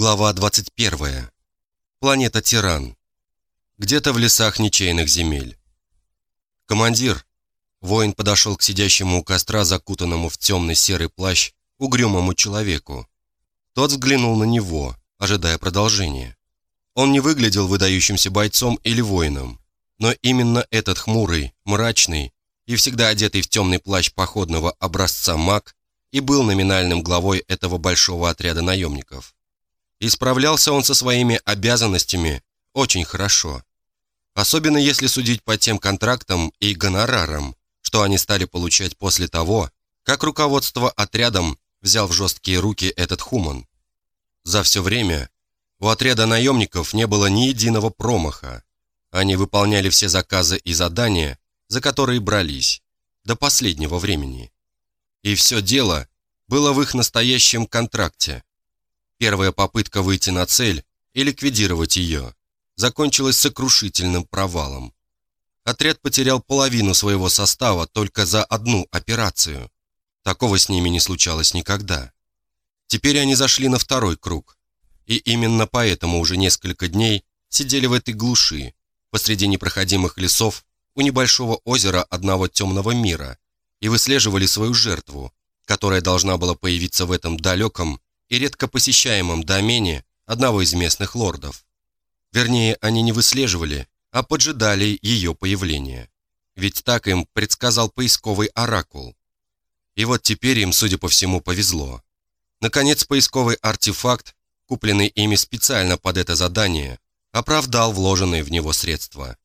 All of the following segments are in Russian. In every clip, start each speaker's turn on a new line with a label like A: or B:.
A: Глава 21. Планета Тиран. Где-то в лесах ничейных земель. «Командир!» Воин подошел к сидящему у костра, закутанному в темный серый плащ, угрюмому человеку. Тот взглянул на него, ожидая продолжения. Он не выглядел выдающимся бойцом или воином, но именно этот хмурый, мрачный и всегда одетый в темный плащ походного образца маг и был номинальным главой этого большого отряда наемников. И справлялся он со своими обязанностями очень хорошо. Особенно если судить по тем контрактам и гонорарам, что они стали получать после того, как руководство отрядом взял в жесткие руки этот хуман. За все время у отряда наемников не было ни единого промаха. Они выполняли все заказы и задания, за которые брались, до последнего времени. И все дело было в их настоящем контракте, Первая попытка выйти на цель и ликвидировать ее закончилась сокрушительным провалом. Отряд потерял половину своего состава только за одну операцию. Такого с ними не случалось никогда. Теперь они зашли на второй круг. И именно поэтому уже несколько дней сидели в этой глуши, посреди непроходимых лесов, у небольшого озера одного темного мира, и выслеживали свою жертву, которая должна была появиться в этом далеком и редко посещаемом домене одного из местных лордов. Вернее, они не выслеживали, а поджидали ее появления. Ведь так им предсказал поисковый оракул. И вот теперь им, судя по всему, повезло. Наконец, поисковый артефакт, купленный ими специально под это задание, оправдал вложенные в него средства.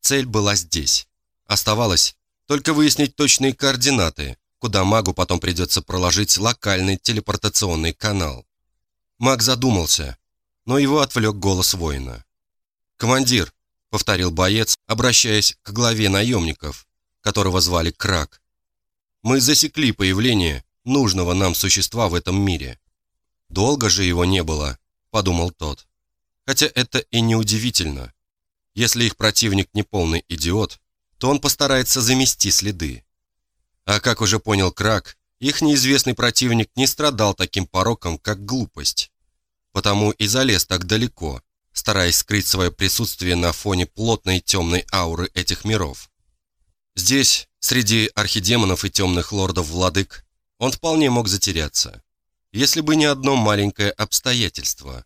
A: Цель была здесь. Оставалось только выяснить точные координаты, куда магу потом придется проложить локальный телепортационный канал. Маг задумался, но его отвлек голос воина. «Командир», — повторил боец, обращаясь к главе наемников, которого звали Крак, «мы засекли появление нужного нам существа в этом мире. Долго же его не было», — подумал тот. Хотя это и не удивительно. Если их противник не полный идиот, то он постарается замести следы. А как уже понял Крак, их неизвестный противник не страдал таким пороком, как глупость. Потому и залез так далеко, стараясь скрыть свое присутствие на фоне плотной темной ауры этих миров. Здесь, среди архидемонов и темных лордов-владык, он вполне мог затеряться, если бы не одно маленькое обстоятельство.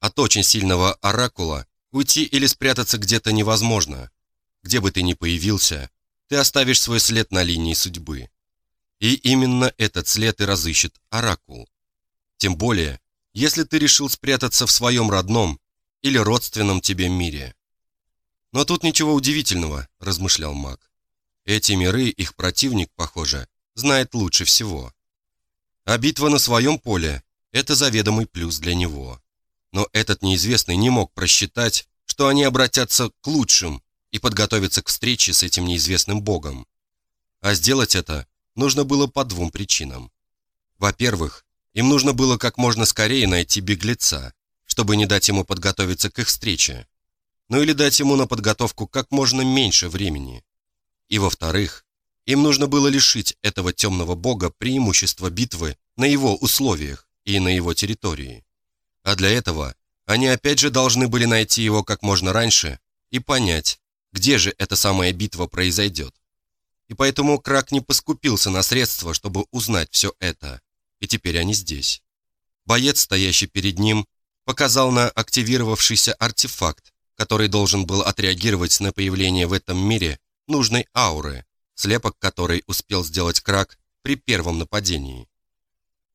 A: От очень сильного оракула уйти или спрятаться где-то невозможно. Где бы ты ни появился, ты оставишь свой след на линии судьбы. И именно этот след и разыщет Оракул. Тем более, если ты решил спрятаться в своем родном или родственном тебе мире. Но тут ничего удивительного, размышлял маг. Эти миры, их противник, похоже, знает лучше всего. А битва на своем поле – это заведомый плюс для него. Но этот неизвестный не мог просчитать, что они обратятся к лучшим и подготовиться к встрече с этим неизвестным богом. А сделать это нужно было по двум причинам. Во-первых, им нужно было как можно скорее найти беглеца, чтобы не дать ему подготовиться к их встрече, ну или дать ему на подготовку как можно меньше времени. И во-вторых, им нужно было лишить этого темного бога преимущества битвы на его условиях и на его территории. А для этого они опять же должны были найти его как можно раньше и понять, где же эта самая битва произойдет. И поэтому Крак не поскупился на средства, чтобы узнать все это. И теперь они здесь. Боец, стоящий перед ним, показал на активировавшийся артефакт, который должен был отреагировать на появление в этом мире нужной ауры, слепок которой успел сделать Крак при первом нападении.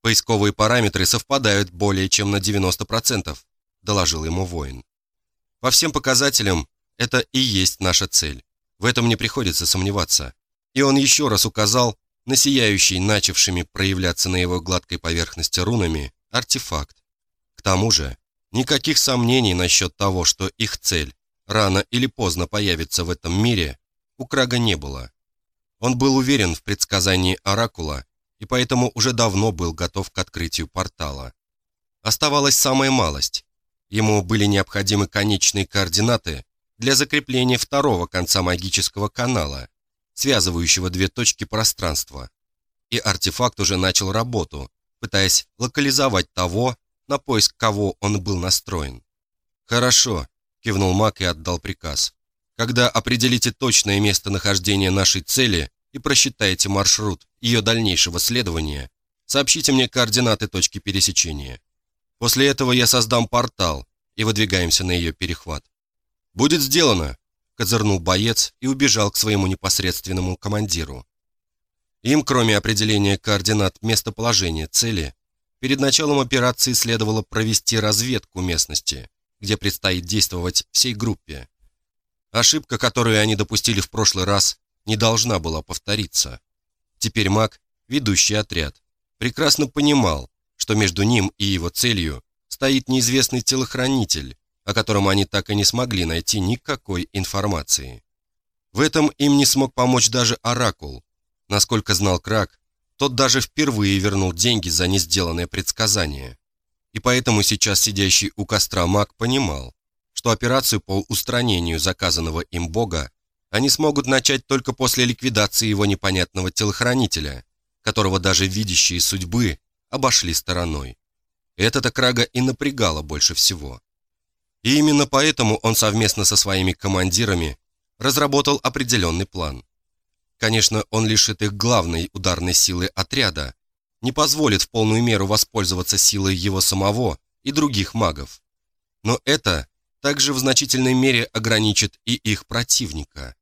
A: Поисковые параметры совпадают более чем на 90%, доложил ему воин. По всем показателям это и есть наша цель. В этом не приходится сомневаться. И он еще раз указал на сияющий, начавшими проявляться на его гладкой поверхности рунами, артефакт. К тому же, никаких сомнений насчет того, что их цель рано или поздно появится в этом мире, у Крага не было. Он был уверен в предсказании Оракула и поэтому уже давно был готов к открытию портала. Оставалась самая малость. Ему были необходимы конечные координаты для закрепления второго конца магического канала, связывающего две точки пространства. И артефакт уже начал работу, пытаясь локализовать того, на поиск кого он был настроен. «Хорошо», — кивнул Мак и отдал приказ. «Когда определите точное местонахождение нашей цели и просчитаете маршрут ее дальнейшего следования, сообщите мне координаты точки пересечения. После этого я создам портал и выдвигаемся на ее перехват». «Будет сделано», — козырнул боец и убежал к своему непосредственному командиру. Им, кроме определения координат местоположения цели, перед началом операции следовало провести разведку местности, где предстоит действовать всей группе. Ошибка, которую они допустили в прошлый раз, не должна была повториться. Теперь маг, ведущий отряд, прекрасно понимал, что между ним и его целью стоит неизвестный телохранитель, о котором они так и не смогли найти никакой информации. В этом им не смог помочь даже Оракул. Насколько знал Крак, тот даже впервые вернул деньги за несделанное предсказание. И поэтому сейчас сидящий у костра маг понимал, что операцию по устранению заказанного им бога они смогут начать только после ликвидации его непонятного телохранителя, которого даже видящие судьбы обошли стороной. Это-то Крага и напрягало больше всего. И именно поэтому он совместно со своими командирами разработал определенный план. Конечно, он лишит их главной ударной силы отряда, не позволит в полную меру воспользоваться силой его самого и других магов. Но это также в значительной мере ограничит и их противника.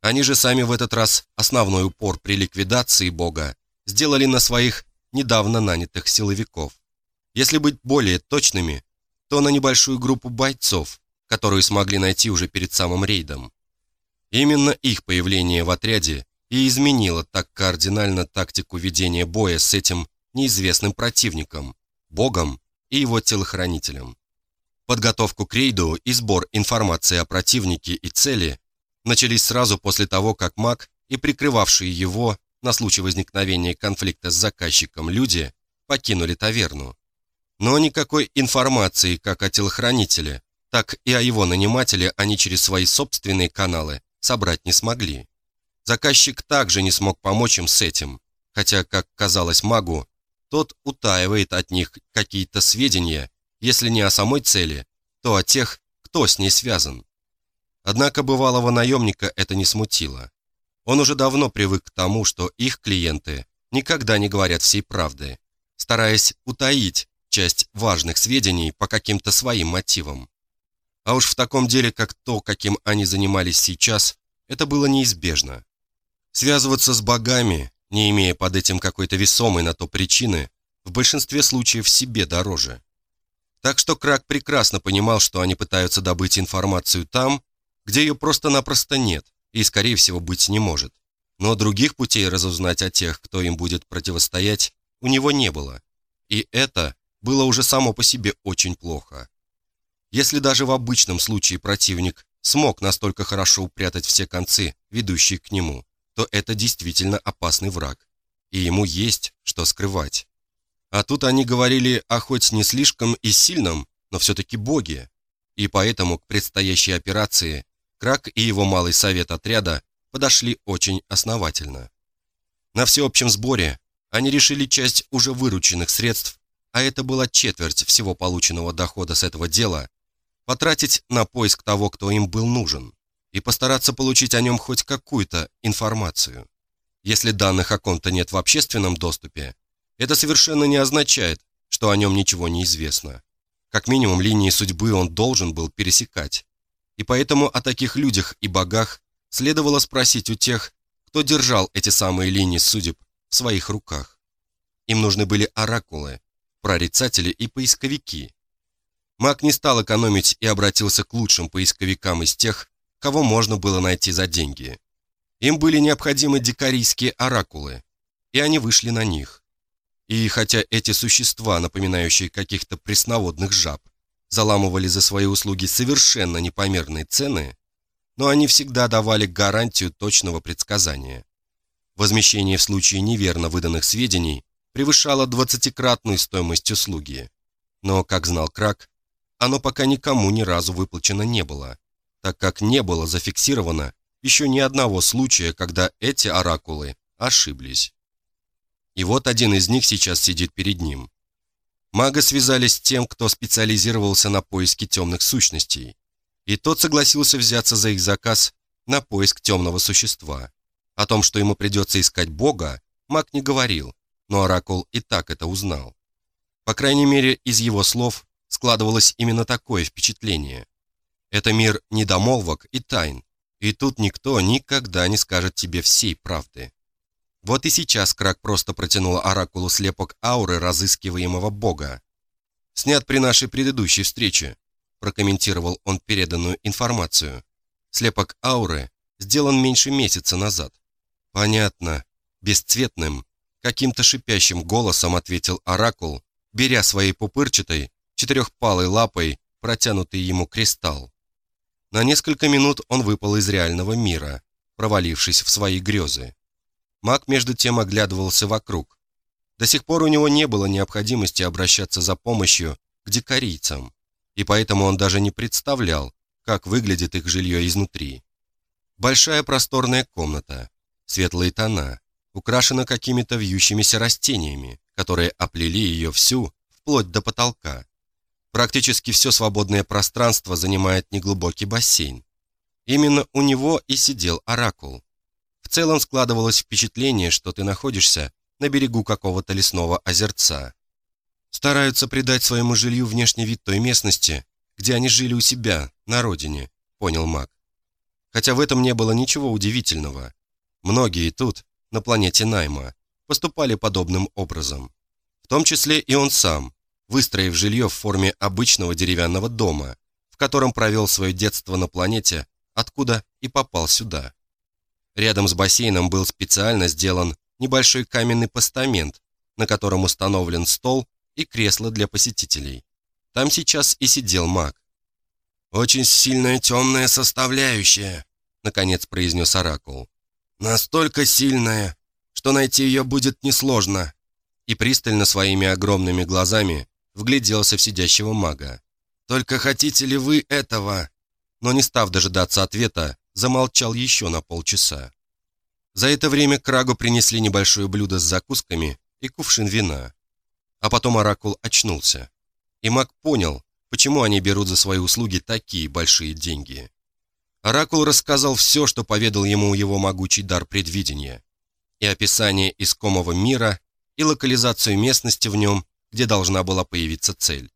A: Они же сами в этот раз основной упор при ликвидации бога сделали на своих недавно нанятых силовиков. Если быть более точными, то на небольшую группу бойцов, которую смогли найти уже перед самым рейдом. Именно их появление в отряде и изменило так кардинально тактику ведения боя с этим неизвестным противником, богом и его телохранителем. Подготовку к рейду и сбор информации о противнике и цели начались сразу после того, как маг и прикрывавшие его на случай возникновения конфликта с заказчиком люди покинули таверну. Но никакой информации как о телохранителе, так и о его нанимателе они через свои собственные каналы собрать не смогли. Заказчик также не смог помочь им с этим, хотя, как казалось магу, тот утаивает от них какие-то сведения, если не о самой цели, то о тех, кто с ней связан. Однако бывалого наемника это не смутило. Он уже давно привык к тому, что их клиенты никогда не говорят всей правды, стараясь утаить часть важных сведений по каким-то своим мотивам. А уж в таком деле, как то, каким они занимались сейчас, это было неизбежно. Связываться с богами, не имея под этим какой-то весомой на то причины, в большинстве случаев себе дороже. Так что Крак прекрасно понимал, что они пытаются добыть информацию там, где ее просто-напросто нет и, скорее всего, быть не может. Но других путей разузнать о тех, кто им будет противостоять, у него не было. И это было уже само по себе очень плохо. Если даже в обычном случае противник смог настолько хорошо упрятать все концы, ведущие к нему, то это действительно опасный враг, и ему есть что скрывать. А тут они говорили о хоть не слишком и сильном, но все-таки боге, и поэтому к предстоящей операции Крак и его малый совет отряда подошли очень основательно. На всеобщем сборе они решили часть уже вырученных средств а это была четверть всего полученного дохода с этого дела, потратить на поиск того, кто им был нужен, и постараться получить о нем хоть какую-то информацию. Если данных о ком-то нет в общественном доступе, это совершенно не означает, что о нем ничего не известно. Как минимум, линии судьбы он должен был пересекать. И поэтому о таких людях и богах следовало спросить у тех, кто держал эти самые линии судеб в своих руках. Им нужны были оракулы, прорицатели и поисковики. Маг не стал экономить и обратился к лучшим поисковикам из тех, кого можно было найти за деньги. Им были необходимы дикарийские оракулы, и они вышли на них. И хотя эти существа, напоминающие каких-то пресноводных жаб, заламывали за свои услуги совершенно непомерные цены, но они всегда давали гарантию точного предсказания. Возмещение в случае неверно выданных сведений превышало двадцатикратную стоимость услуги. Но, как знал Крак, оно пока никому ни разу выплачено не было, так как не было зафиксировано еще ни одного случая, когда эти оракулы ошиблись. И вот один из них сейчас сидит перед ним. Мага связали с тем, кто специализировался на поиске темных сущностей, и тот согласился взяться за их заказ на поиск темного существа. О том, что ему придется искать Бога, маг не говорил, но Оракул и так это узнал. По крайней мере, из его слов складывалось именно такое впечатление. Это мир недомолвок и тайн, и тут никто никогда не скажет тебе всей правды. Вот и сейчас Крак просто протянул Оракулу слепок ауры разыскиваемого бога. «Снят при нашей предыдущей встрече», – прокомментировал он переданную информацию. «Слепок ауры сделан меньше месяца назад». «Понятно. Бесцветным, каким-то шипящим голосом ответил Оракул, беря своей пупырчатой, четырехпалой лапой протянутый ему кристалл. На несколько минут он выпал из реального мира, провалившись в свои грезы. Маг между тем оглядывался вокруг. До сих пор у него не было необходимости обращаться за помощью к дикарийцам, и поэтому он даже не представлял, как выглядит их жилье изнутри. Большая просторная комната, светлые тона, украшена какими-то вьющимися растениями, которые оплели ее всю, вплоть до потолка. Практически все свободное пространство занимает неглубокий бассейн. Именно у него и сидел оракул. В целом складывалось впечатление, что ты находишься на берегу какого-то лесного озерца. Стараются придать своему жилью внешний вид той местности, где они жили у себя, на родине, понял маг. Хотя в этом не было ничего удивительного. Многие тут, на планете Найма, поступали подобным образом. В том числе и он сам, выстроив жилье в форме обычного деревянного дома, в котором провел свое детство на планете, откуда и попал сюда. Рядом с бассейном был специально сделан небольшой каменный постамент, на котором установлен стол и кресло для посетителей. Там сейчас и сидел маг. «Очень сильная темная составляющая», — наконец произнес Оракул. «Настолько сильная, что найти ее будет несложно». И пристально своими огромными глазами вгляделся в сидящего мага. «Только хотите ли вы этого?» Но не став дожидаться ответа, замолчал еще на полчаса. За это время Крагу принесли небольшое блюдо с закусками и кувшин вина. А потом Оракул очнулся. И маг понял, почему они берут за свои услуги такие большие деньги. Оракул рассказал все, что поведал ему его могучий дар предвидения. И описание искомого мира, и локализацию местности в нем, где должна была появиться цель,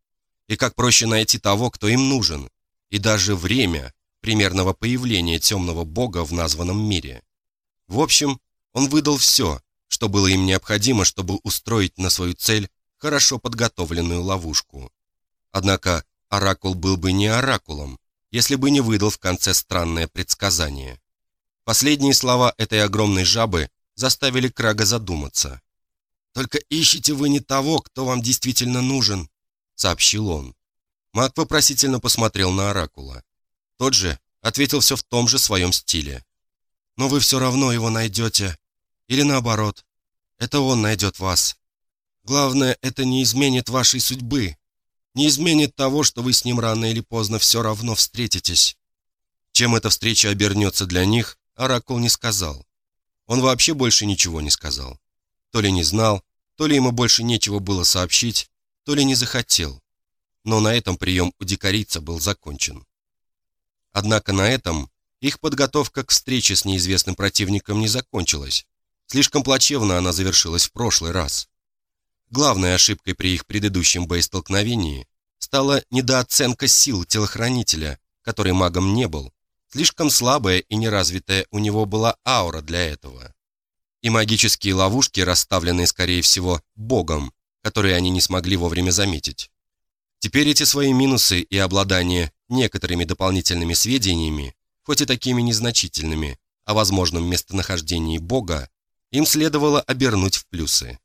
A: и как проще найти того, кто им нужен, и даже время примерного появления темного бога в названном мире. В общем, он выдал все, что было им необходимо, чтобы устроить на свою цель хорошо подготовленную ловушку. Однако Оракул был бы не Оракулом, если бы не выдал в конце странное предсказание. Последние слова этой огромной жабы заставили Крага задуматься. «Только ищите вы не того, кто вам действительно нужен», — сообщил он. Маг вопросительно посмотрел на Оракула. Тот же ответил все в том же своем стиле. «Но вы все равно его найдете. Или наоборот. Это он найдет вас. Главное, это не изменит вашей судьбы. Не изменит того, что вы с ним рано или поздно все равно встретитесь». Чем эта встреча обернется для них, Оракул не сказал. Он вообще больше ничего не сказал. То ли не знал, то ли ему больше нечего было сообщить, то ли не захотел. Но на этом прием у дикарийца был закончен. Однако на этом их подготовка к встрече с неизвестным противником не закончилась. Слишком плачевно она завершилась в прошлый раз. Главной ошибкой при их предыдущем боестолкновении стала недооценка сил телохранителя, который магом не был. Слишком слабая и неразвитая у него была аура для этого и магические ловушки, расставленные, скорее всего, Богом, которые они не смогли вовремя заметить. Теперь эти свои минусы и обладание некоторыми дополнительными сведениями, хоть и такими незначительными, о возможном местонахождении Бога, им следовало обернуть в плюсы.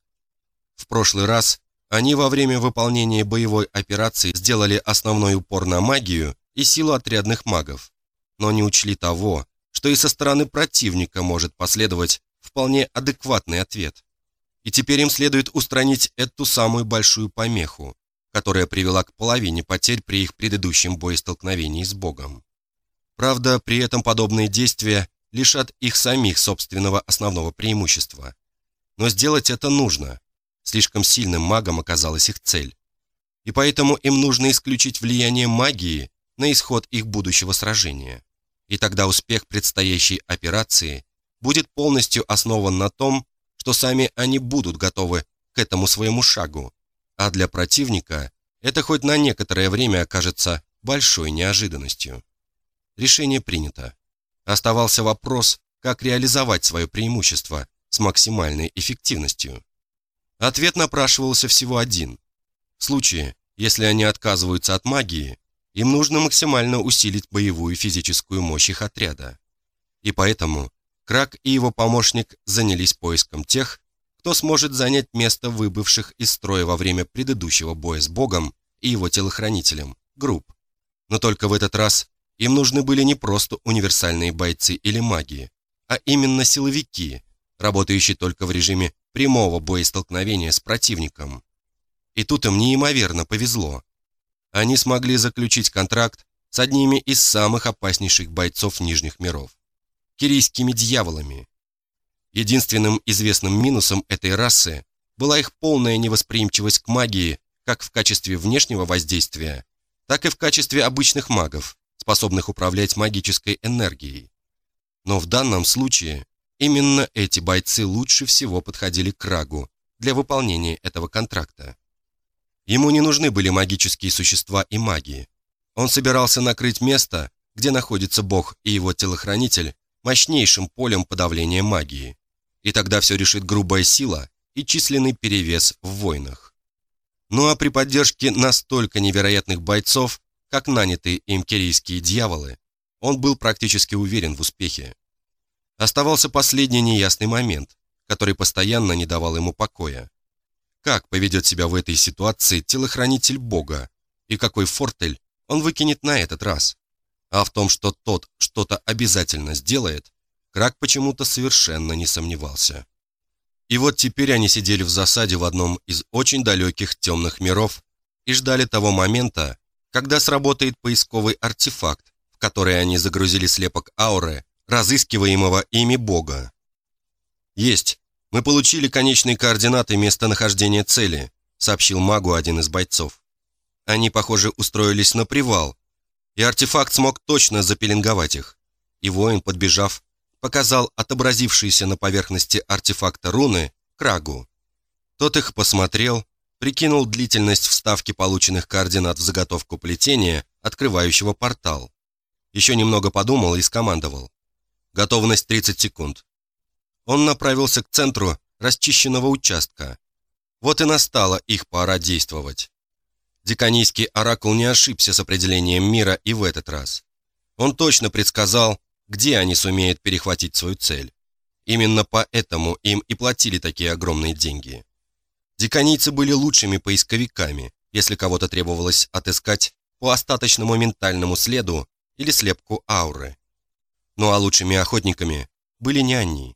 A: В прошлый раз они во время выполнения боевой операции сделали основной упор на магию и силу отрядных магов, но не учли того, что и со стороны противника может последовать вполне адекватный ответ. И теперь им следует устранить эту самую большую помеху, которая привела к половине потерь при их предыдущем боестолкновении с Богом. Правда, при этом подобные действия лишат их самих собственного основного преимущества. Но сделать это нужно. Слишком сильным магом оказалась их цель. и поэтому им нужно исключить влияние магии на исход их будущего сражения. И тогда успех предстоящей операции будет полностью основан на том, что сами они будут готовы к этому своему шагу, а для противника это хоть на некоторое время окажется большой неожиданностью. Решение принято. Оставался вопрос, как реализовать свое преимущество с максимальной эффективностью. Ответ напрашивался всего один. В случае, если они отказываются от магии, им нужно максимально усилить боевую физическую мощь их отряда. И поэтому Крак и его помощник занялись поиском тех, кто сможет занять место выбывших из строя во время предыдущего боя с Богом и его телохранителем, групп. Но только в этот раз им нужны были не просто универсальные бойцы или маги, а именно силовики, работающие только в режиме прямого боестолкновения с противником. И тут им неимоверно повезло. Они смогли заключить контракт с одними из самых опаснейших бойцов Нижних миров – кирийскими дьяволами. Единственным известным минусом этой расы была их полная невосприимчивость к магии как в качестве внешнего воздействия, так и в качестве обычных магов, способных управлять магической энергией. Но в данном случае именно эти бойцы лучше всего подходили к Рагу для выполнения этого контракта. Ему не нужны были магические существа и магии. Он собирался накрыть место, где находится Бог и его телохранитель, мощнейшим полем подавления магии. И тогда все решит грубая сила и численный перевес в войнах. Ну а при поддержке настолько невероятных бойцов, как нанятые им кирийские дьяволы, он был практически уверен в успехе. Оставался последний неясный момент, который постоянно не давал ему покоя. Как поведет себя в этой ситуации телохранитель Бога, и какой фортель он выкинет на этот раз? А в том, что тот что-то обязательно сделает, Крак почему-то совершенно не сомневался. И вот теперь они сидели в засаде в одном из очень далеких темных миров и ждали того момента, когда сработает поисковый артефакт, в который они загрузили слепок ауры, разыскиваемого ими бога. «Есть. Мы получили конечные координаты местонахождения цели», сообщил магу один из бойцов. Они, похоже, устроились на привал, и артефакт смог точно запеленговать их. И воин, подбежав, показал отобразившиеся на поверхности артефакта руны Крагу. Тот их посмотрел, прикинул длительность вставки полученных координат в заготовку плетения, открывающего портал. Еще немного подумал и скомандовал. Готовность 30 секунд. Он направился к центру расчищенного участка. Вот и настала их пора действовать. Деканийский оракул не ошибся с определением мира и в этот раз. Он точно предсказал, где они сумеют перехватить свою цель. Именно поэтому им и платили такие огромные деньги. Деканийцы были лучшими поисковиками, если кого-то требовалось отыскать по остаточному ментальному следу или слепку ауры. Ну а лучшими охотниками были не они.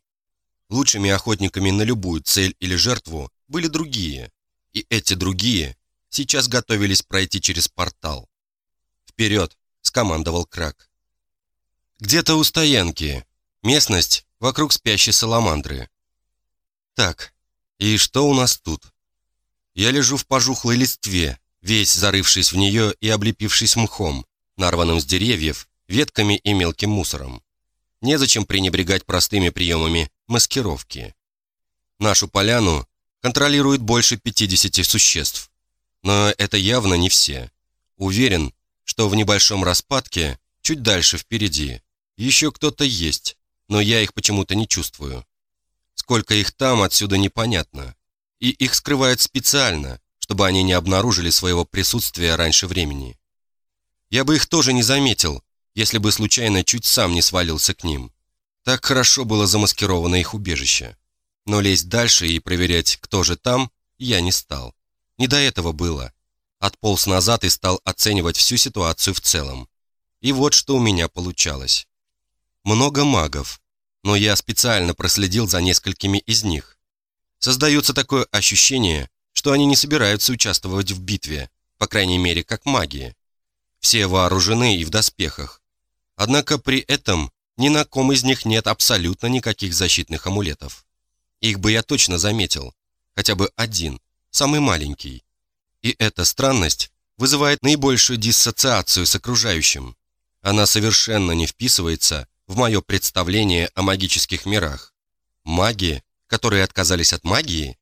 A: Лучшими охотниками на любую цель или жертву были другие, и эти другие сейчас готовились пройти через портал. «Вперед!» — скомандовал Крак. Где-то у стоянки. Местность вокруг спящей саламандры. Так, и что у нас тут? Я лежу в пожухлой листве, весь зарывшись в нее и облепившись мхом, нарванным с деревьев, ветками и мелким мусором. Незачем пренебрегать простыми приемами маскировки. Нашу поляну контролирует больше 50 существ. Но это явно не все. Уверен, что в небольшом распадке, чуть дальше впереди, еще кто-то есть, но я их почему-то не чувствую. Сколько их там, отсюда непонятно. И их скрывают специально, чтобы они не обнаружили своего присутствия раньше времени. Я бы их тоже не заметил, если бы случайно чуть сам не свалился к ним. Так хорошо было замаскировано их убежище. Но лезть дальше и проверять, кто же там, я не стал. Не до этого было. Отполз назад и стал оценивать всю ситуацию в целом. И вот что у меня получалось много магов, но я специально проследил за несколькими из них. Создается такое ощущение, что они не собираются участвовать в битве, по крайней мере, как маги. Все вооружены и в доспехах. Однако при этом ни на ком из них нет абсолютно никаких защитных амулетов. Их бы я точно заметил, хотя бы один, самый маленький. И эта странность вызывает наибольшую диссоциацию с окружающим. Она совершенно не вписывается в мое представление о магических мирах. Маги, которые отказались от магии?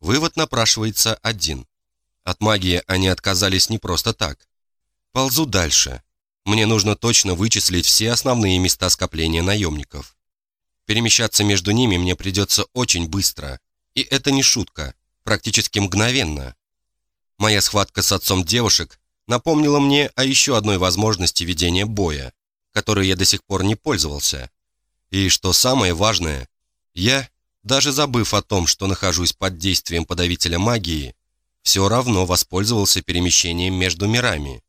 A: Вывод напрашивается один. От магии они отказались не просто так. Ползу дальше. Мне нужно точно вычислить все основные места скопления наемников. Перемещаться между ними мне придется очень быстро. И это не шутка, практически мгновенно. Моя схватка с отцом девушек напомнила мне о еще одной возможности ведения боя, которой я до сих пор не пользовался. И что самое важное, я, даже забыв о том, что нахожусь под действием подавителя магии, все равно воспользовался перемещением между мирами.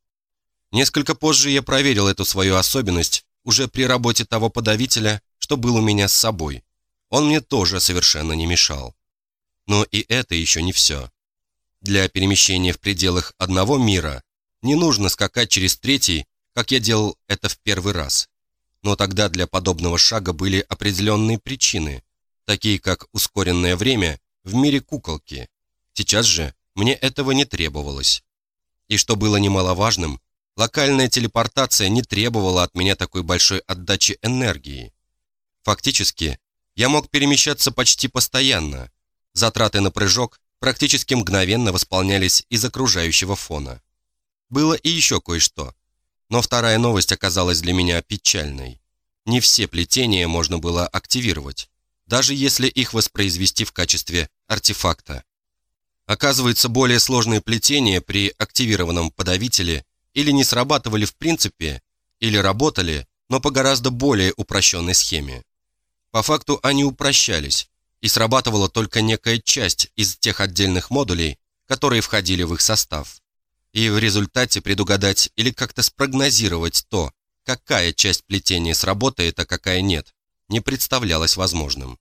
A: Несколько позже я проверил эту свою особенность уже при работе того подавителя, что был у меня с собой. Он мне тоже совершенно не мешал. Но и это еще не все. Для перемещения в пределах одного мира не нужно скакать через третий, как я делал это в первый раз. Но тогда для подобного шага были определенные причины, такие как ускоренное время в мире куколки. Сейчас же мне этого не требовалось. И что было немаловажным, локальная телепортация не требовала от меня такой большой отдачи энергии. Фактически, я мог перемещаться почти постоянно. Затраты на прыжок практически мгновенно восполнялись из окружающего фона. Было и еще кое-что. Но вторая новость оказалась для меня печальной. Не все плетения можно было активировать, даже если их воспроизвести в качестве артефакта. Оказывается, более сложные плетения при активированном подавителе или не срабатывали в принципе, или работали, но по гораздо более упрощенной схеме. По факту они упрощались, и срабатывала только некая часть из тех отдельных модулей, которые входили в их состав. И в результате предугадать или как-то спрогнозировать то, какая часть плетения сработает, а какая нет, не представлялось возможным.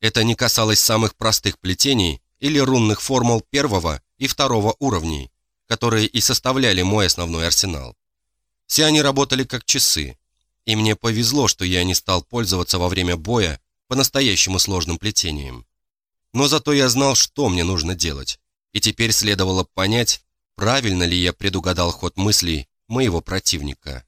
A: Это не касалось самых простых плетений или рунных формул первого и второго уровней, которые и составляли мой основной арсенал. Все они работали как часы, и мне повезло, что я не стал пользоваться во время боя по-настоящему сложным плетением. Но зато я знал, что мне нужно делать, и теперь следовало понять, правильно ли я предугадал ход мыслей моего противника.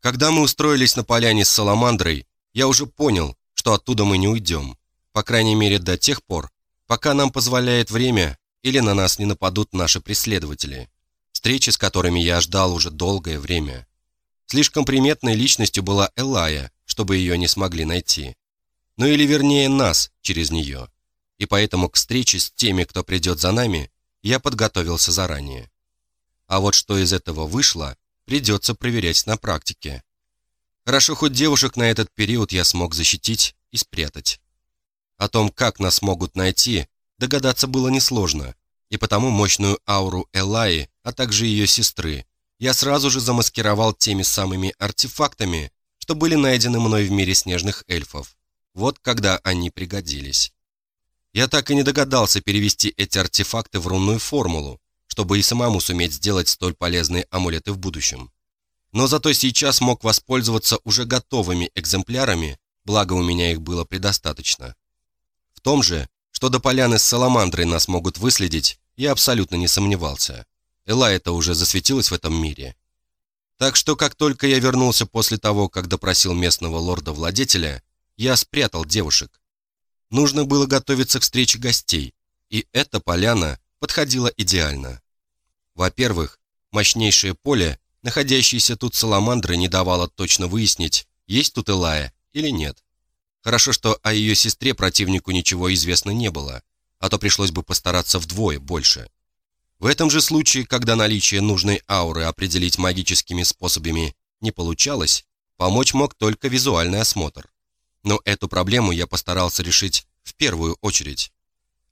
A: Когда мы устроились на поляне с Саламандрой, я уже понял, что оттуда мы не уйдем, по крайней мере до тех пор, пока нам позволяет время или на нас не нападут наши преследователи, встречи с которыми я ждал уже долгое время. Слишком приметной личностью была Элая, чтобы ее не смогли найти. Ну или вернее нас через нее. И поэтому к встрече с теми, кто придет за нами, я подготовился заранее. А вот что из этого вышло, придется проверять на практике. Хорошо, хоть девушек на этот период я смог защитить и спрятать. О том, как нас могут найти, догадаться было несложно, и потому мощную ауру Элаи, а также ее сестры, я сразу же замаскировал теми самыми артефактами, что были найдены мной в мире снежных эльфов. Вот когда они пригодились. Я так и не догадался перевести эти артефакты в рунную формулу, чтобы и самому суметь сделать столь полезные амулеты в будущем. Но зато сейчас мог воспользоваться уже готовыми экземплярами, благо у меня их было предостаточно. В том же, что до поляны с саламандрой нас могут выследить, я абсолютно не сомневался. Элайта уже засветилась в этом мире. Так что, как только я вернулся после того, как допросил местного лорда-владетеля, я спрятал девушек. Нужно было готовиться к встрече гостей, и эта поляна подходила идеально. Во-первых, мощнейшее поле, находящееся тут саламандры, не давало точно выяснить, есть тут Элая или нет. Хорошо, что о ее сестре противнику ничего известно не было, а то пришлось бы постараться вдвое больше. В этом же случае, когда наличие нужной ауры определить магическими способами не получалось, помочь мог только визуальный осмотр. Но эту проблему я постарался решить в первую очередь.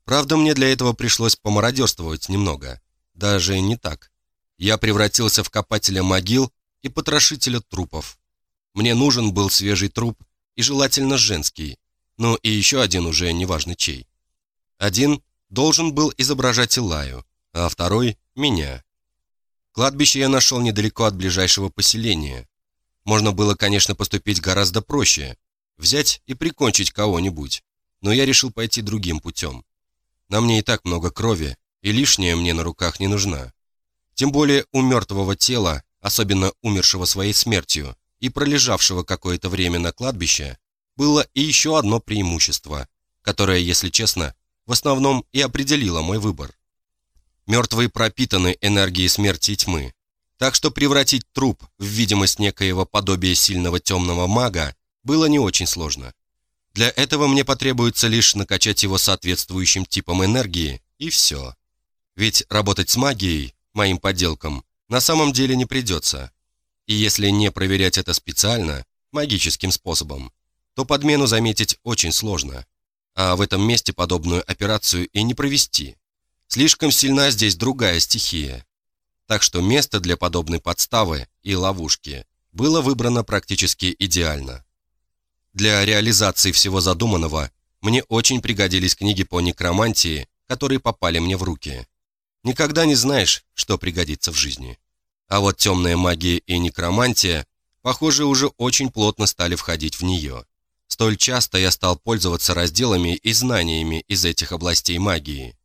A: Правда, мне для этого пришлось помародерствовать немного. Даже не так. Я превратился в копателя могил и потрошителя трупов. Мне нужен был свежий труп и желательно женский, ну и еще один уже неважно чей. Один должен был изображать Илаю, а второй — меня. Кладбище я нашел недалеко от ближайшего поселения. Можно было, конечно, поступить гораздо проще, взять и прикончить кого-нибудь, но я решил пойти другим путем. На мне и так много крови, и лишняя мне на руках не нужна. Тем более у мертвого тела, особенно умершего своей смертью и пролежавшего какое-то время на кладбище, было и еще одно преимущество, которое, если честно, в основном и определило мой выбор. Мертвые пропитаны энергией смерти и тьмы, так что превратить труп в видимость некоего подобия сильного темного мага было не очень сложно. Для этого мне потребуется лишь накачать его соответствующим типом энергии, и все. Ведь работать с магией, моим подделкам, на самом деле не придется. И если не проверять это специально, магическим способом, то подмену заметить очень сложно. А в этом месте подобную операцию и не провести. Слишком сильна здесь другая стихия. Так что место для подобной подставы и ловушки было выбрано практически идеально. Для реализации всего задуманного мне очень пригодились книги по некромантии, которые попали мне в руки. Никогда не знаешь, что пригодится в жизни. А вот темная магия и некромантия, похоже, уже очень плотно стали входить в нее. Столь часто я стал пользоваться разделами и знаниями из этих областей магии.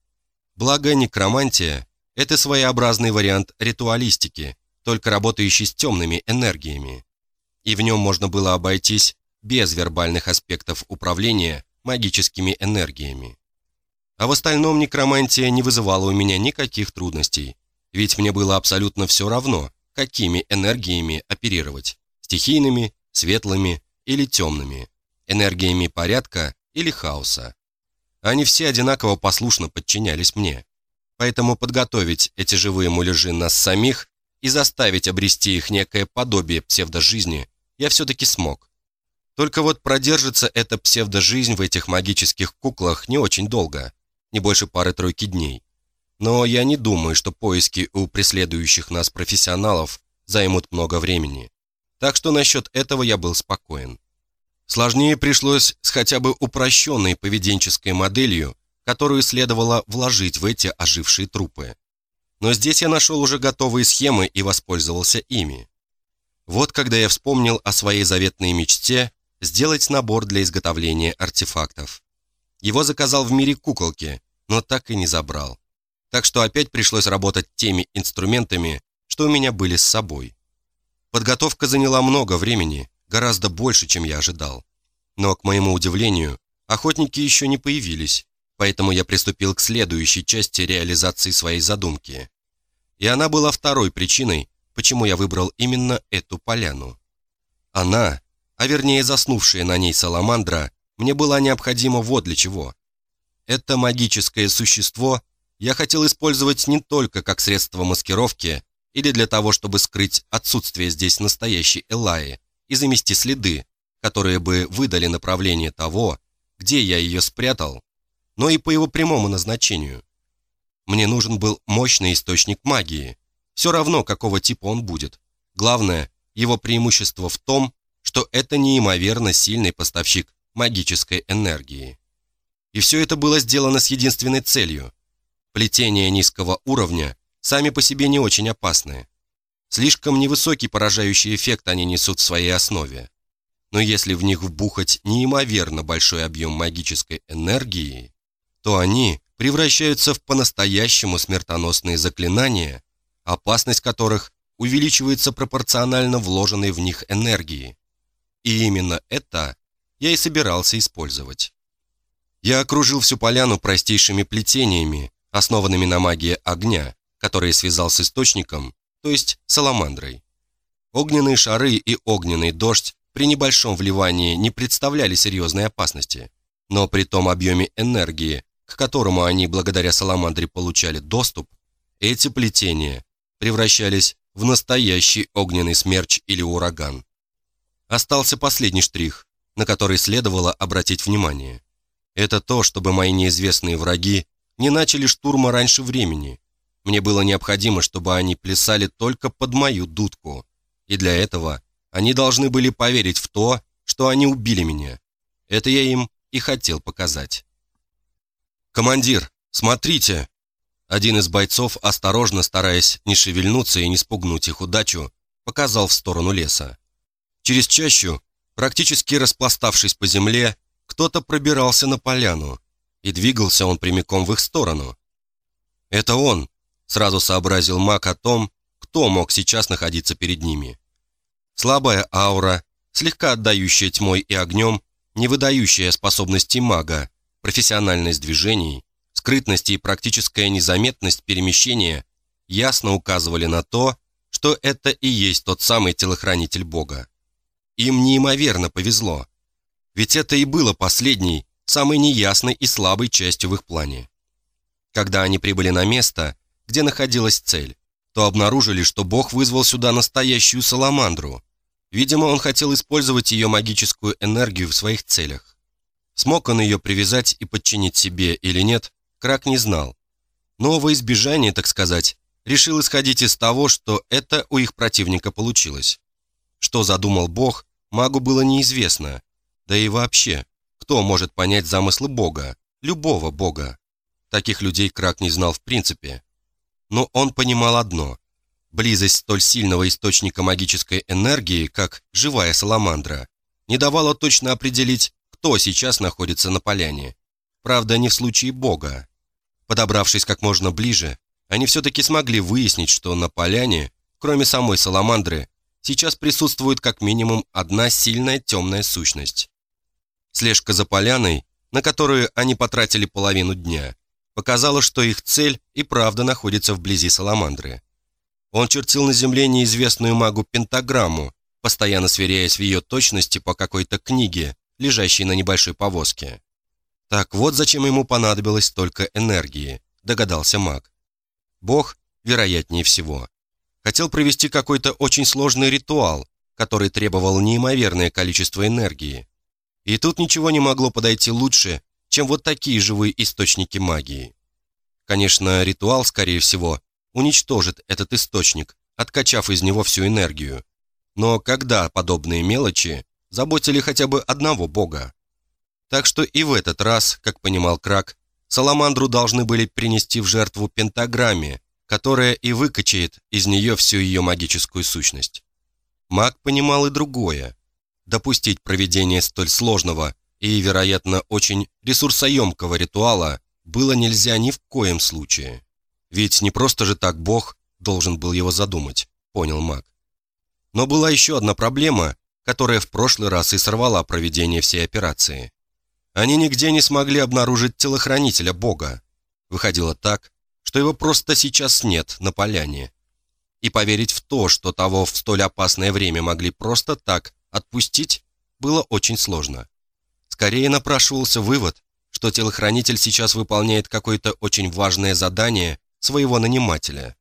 A: Благо, некромантия – это своеобразный вариант ритуалистики, только работающий с темными энергиями. И в нем можно было обойтись без вербальных аспектов управления магическими энергиями. А в остальном некромантия не вызывала у меня никаких трудностей, ведь мне было абсолютно все равно, какими энергиями оперировать – стихийными, светлыми или темными, энергиями порядка или хаоса. Они все одинаково послушно подчинялись мне. Поэтому подготовить эти живые муляжи нас самих и заставить обрести их некое подобие псевдожизни я все-таки смог. Только вот продержится эта псевдожизнь в этих магических куклах не очень долго, не больше пары-тройки дней. Но я не думаю, что поиски у преследующих нас профессионалов займут много времени. Так что насчет этого я был спокоен. Сложнее пришлось с хотя бы упрощенной поведенческой моделью, которую следовало вложить в эти ожившие трупы. Но здесь я нашел уже готовые схемы и воспользовался ими. Вот когда я вспомнил о своей заветной мечте сделать набор для изготовления артефактов. Его заказал в мире куколки, но так и не забрал. Так что опять пришлось работать теми инструментами, что у меня были с собой. Подготовка заняла много времени, гораздо больше, чем я ожидал. Но, к моему удивлению, охотники еще не появились, поэтому я приступил к следующей части реализации своей задумки. И она была второй причиной, почему я выбрал именно эту поляну. Она а вернее заснувшая на ней саламандра, мне была необходима вот для чего. Это магическое существо я хотел использовать не только как средство маскировки или для того, чтобы скрыть отсутствие здесь настоящей Элаи и замести следы, которые бы выдали направление того, где я ее спрятал, но и по его прямому назначению. Мне нужен был мощный источник магии, все равно, какого типа он будет. Главное, его преимущество в том, что это неимоверно сильный поставщик магической энергии. И все это было сделано с единственной целью. Плетения низкого уровня сами по себе не очень опасны. Слишком невысокий поражающий эффект они несут в своей основе. Но если в них вбухать неимоверно большой объем магической энергии, то они превращаются в по-настоящему смертоносные заклинания, опасность которых увеличивается пропорционально вложенной в них энергии. И именно это я и собирался использовать. Я окружил всю поляну простейшими плетениями, основанными на магии огня, которые связал с источником, то есть саламандрой. Огненные шары и огненный дождь при небольшом вливании не представляли серьезной опасности, но при том объеме энергии, к которому они благодаря саламандре получали доступ, эти плетения превращались в настоящий огненный смерч или ураган. Остался последний штрих, на который следовало обратить внимание. Это то, чтобы мои неизвестные враги не начали штурма раньше времени. Мне было необходимо, чтобы они плясали только под мою дудку. И для этого они должны были поверить в то, что они убили меня. Это я им и хотел показать. «Командир, смотрите!» Один из бойцов, осторожно стараясь не шевельнуться и не спугнуть их удачу, показал в сторону леса. Через чащу, практически распластавшись по земле, кто-то пробирался на поляну, и двигался он прямиком в их сторону. «Это он!» — сразу сообразил маг о том, кто мог сейчас находиться перед ними. Слабая аура, слегка отдающая тьмой и огнем, не выдающая способности мага, профессиональность движений, скрытность и практическая незаметность перемещения ясно указывали на то, что это и есть тот самый телохранитель Бога. Им неимоверно повезло. Ведь это и было последней, самой неясной и слабой частью в их плане. Когда они прибыли на место, где находилась цель, то обнаружили, что Бог вызвал сюда настоящую саламандру. Видимо, он хотел использовать ее магическую энергию в своих целях. Смог он ее привязать и подчинить себе или нет, Крак не знал. Но во избежание, так сказать, решил исходить из того, что это у их противника получилось. Что задумал Бог, магу было неизвестно. Да и вообще, кто может понять замыслы Бога, любого Бога? Таких людей Крак не знал в принципе. Но он понимал одно. Близость столь сильного источника магической энергии, как живая саламандра, не давала точно определить, кто сейчас находится на поляне. Правда, не в случае Бога. Подобравшись как можно ближе, они все-таки смогли выяснить, что на поляне, кроме самой саламандры, сейчас присутствует как минимум одна сильная темная сущность. Слежка за поляной, на которую они потратили половину дня, показала, что их цель и правда находится вблизи саламандры. Он чертил на земле неизвестную магу пентаграмму, постоянно сверяясь в ее точности по какой-то книге, лежащей на небольшой повозке. Так вот зачем ему понадобилось столько энергии, догадался маг. Бог, вероятнее всего, хотел провести какой-то очень сложный ритуал, который требовал неимоверное количество энергии. И тут ничего не могло подойти лучше, чем вот такие живые источники магии. Конечно, ритуал, скорее всего, уничтожит этот источник, откачав из него всю энергию. Но когда подобные мелочи заботили хотя бы одного бога? Так что и в этот раз, как понимал Крак, Саламандру должны были принести в жертву пентаграмме, которая и выкачает из нее всю ее магическую сущность. Маг понимал и другое. Допустить проведение столь сложного и, вероятно, очень ресурсоемкого ритуала было нельзя ни в коем случае. Ведь не просто же так Бог должен был его задумать, понял маг. Но была еще одна проблема, которая в прошлый раз и сорвала проведение всей операции. Они нигде не смогли обнаружить телохранителя Бога. Выходило так, что его просто сейчас нет на поляне. И поверить в то, что того в столь опасное время могли просто так отпустить, было очень сложно. Скорее напрашивался вывод, что телохранитель сейчас выполняет какое-то очень важное задание своего нанимателя.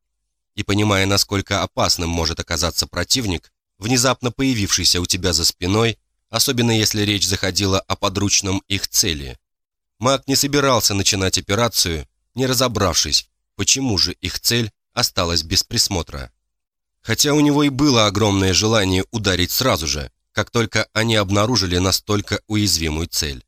A: И понимая, насколько опасным может оказаться противник, внезапно появившийся у тебя за спиной, особенно если речь заходила о подручном их цели. Маг не собирался начинать операцию, не разобравшись, почему же их цель осталась без присмотра. Хотя у него и было огромное желание ударить сразу же, как только они обнаружили настолько уязвимую цель.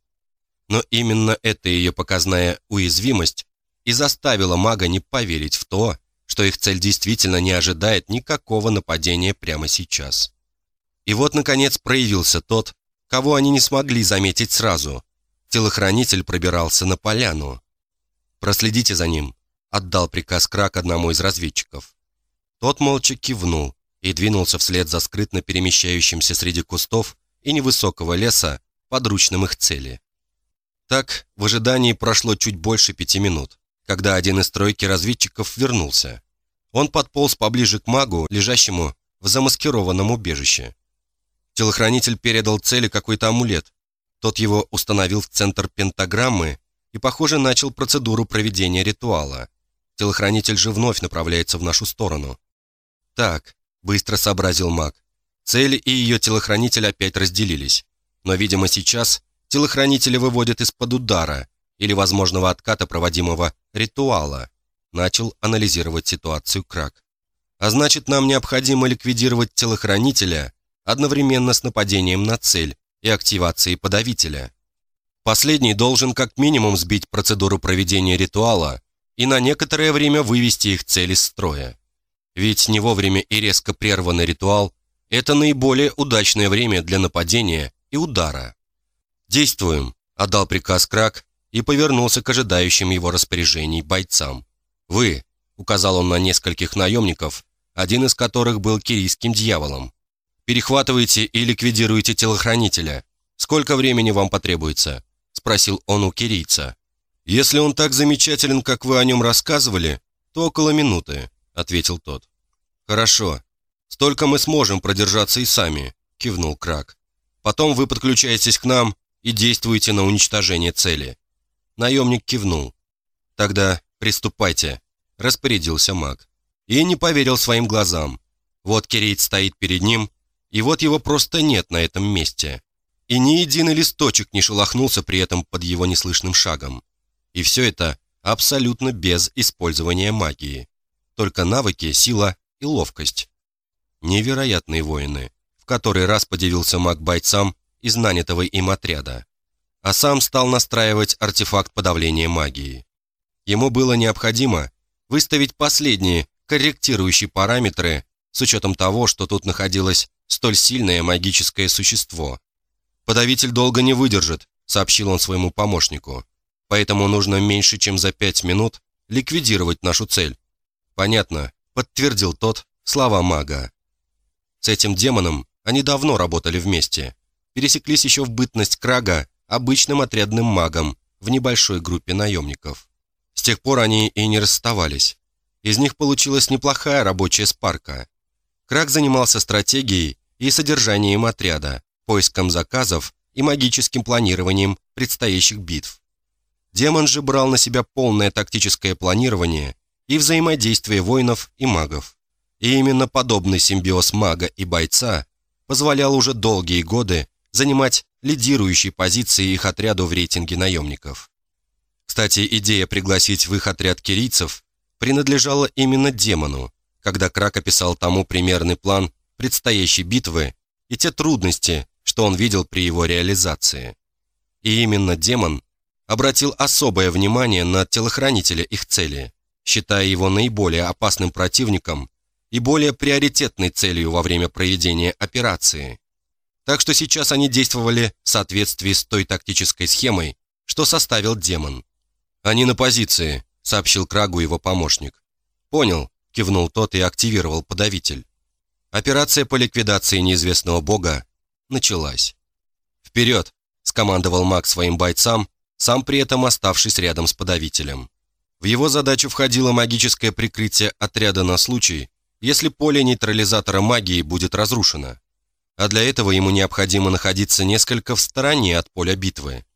A: Но именно эта ее показная уязвимость и заставила мага не поверить в то, что их цель действительно не ожидает никакого нападения прямо сейчас. И вот, наконец, проявился тот, кого они не смогли заметить сразу. Телохранитель пробирался на поляну. «Проследите за ним», — отдал приказ Крак одному из разведчиков. Тот молча кивнул и двинулся вслед за скрытно перемещающимся среди кустов и невысокого леса подручным их цели. Так, в ожидании прошло чуть больше пяти минут, когда один из тройки разведчиков вернулся. Он подполз поближе к магу, лежащему в замаскированном убежище. Телохранитель передал цели какой-то амулет. Тот его установил в центр пентаграммы и, похоже, начал процедуру проведения ритуала. Телохранитель же вновь направляется в нашу сторону. «Так», — быстро сообразил маг. Цель и ее телохранитель опять разделились. Но, видимо, сейчас телохранители выводят из-под удара или возможного отката проводимого ритуала. Начал анализировать ситуацию Крак. А значит, нам необходимо ликвидировать телохранителя одновременно с нападением на цель и активацией подавителя. Последний должен как минимум сбить процедуру проведения ритуала и на некоторое время вывести их цель из строя. Ведь не вовремя и резко прерванный ритуал – это наиболее удачное время для нападения и удара. «Действуем», – отдал приказ Крак и повернулся к ожидающим его распоряжений бойцам. «Вы», — указал он на нескольких наемников, один из которых был кирийским дьяволом. «Перехватывайте и ликвидируйте телохранителя. Сколько времени вам потребуется?» — спросил он у кирийца. «Если он так замечателен, как вы о нем рассказывали, то около минуты», — ответил тот. «Хорошо. Столько мы сможем продержаться и сами», — кивнул Крак. «Потом вы подключаетесь к нам и действуете на уничтожение цели». Наемник кивнул. «Тогда приступайте», — распорядился маг. И не поверил своим глазам. Вот Кирейт стоит перед ним, и вот его просто нет на этом месте. И ни единый листочек не шелохнулся при этом под его неслышным шагом. И все это абсолютно без использования магии. Только навыки, сила и ловкость. Невероятные воины, в который раз подивился маг бойцам из нанятого им отряда. А сам стал настраивать артефакт подавления магии. Ему было необходимо выставить последние корректирующие параметры с учетом того, что тут находилось столь сильное магическое существо. «Подавитель долго не выдержит», — сообщил он своему помощнику. «Поэтому нужно меньше, чем за пять минут ликвидировать нашу цель». «Понятно», — подтвердил тот слова мага. С этим демоном они давно работали вместе. Пересеклись еще в бытность Крага обычным отрядным магом в небольшой группе наемников. С тех пор они и не расставались. Из них получилась неплохая рабочая спарка. Краг занимался стратегией и содержанием отряда, поиском заказов и магическим планированием предстоящих битв. Демон же брал на себя полное тактическое планирование и взаимодействие воинов и магов. И именно подобный симбиоз мага и бойца позволял уже долгие годы занимать лидирующие позиции их отряду в рейтинге наемников. Кстати, идея пригласить в их отряд кирийцев принадлежала именно демону, когда Крак описал тому примерный план предстоящей битвы и те трудности, что он видел при его реализации. И именно демон обратил особое внимание на телохранителя их цели, считая его наиболее опасным противником и более приоритетной целью во время проведения операции. Так что сейчас они действовали в соответствии с той тактической схемой, что составил демон. «Они на позиции», — сообщил Крагу его помощник. «Понял», — кивнул тот и активировал подавитель. Операция по ликвидации неизвестного бога началась. «Вперед!» — скомандовал маг своим бойцам, сам при этом оставшись рядом с подавителем. В его задачу входило магическое прикрытие отряда на случай, если поле нейтрализатора магии будет разрушено. А для этого ему необходимо находиться несколько в стороне от поля битвы.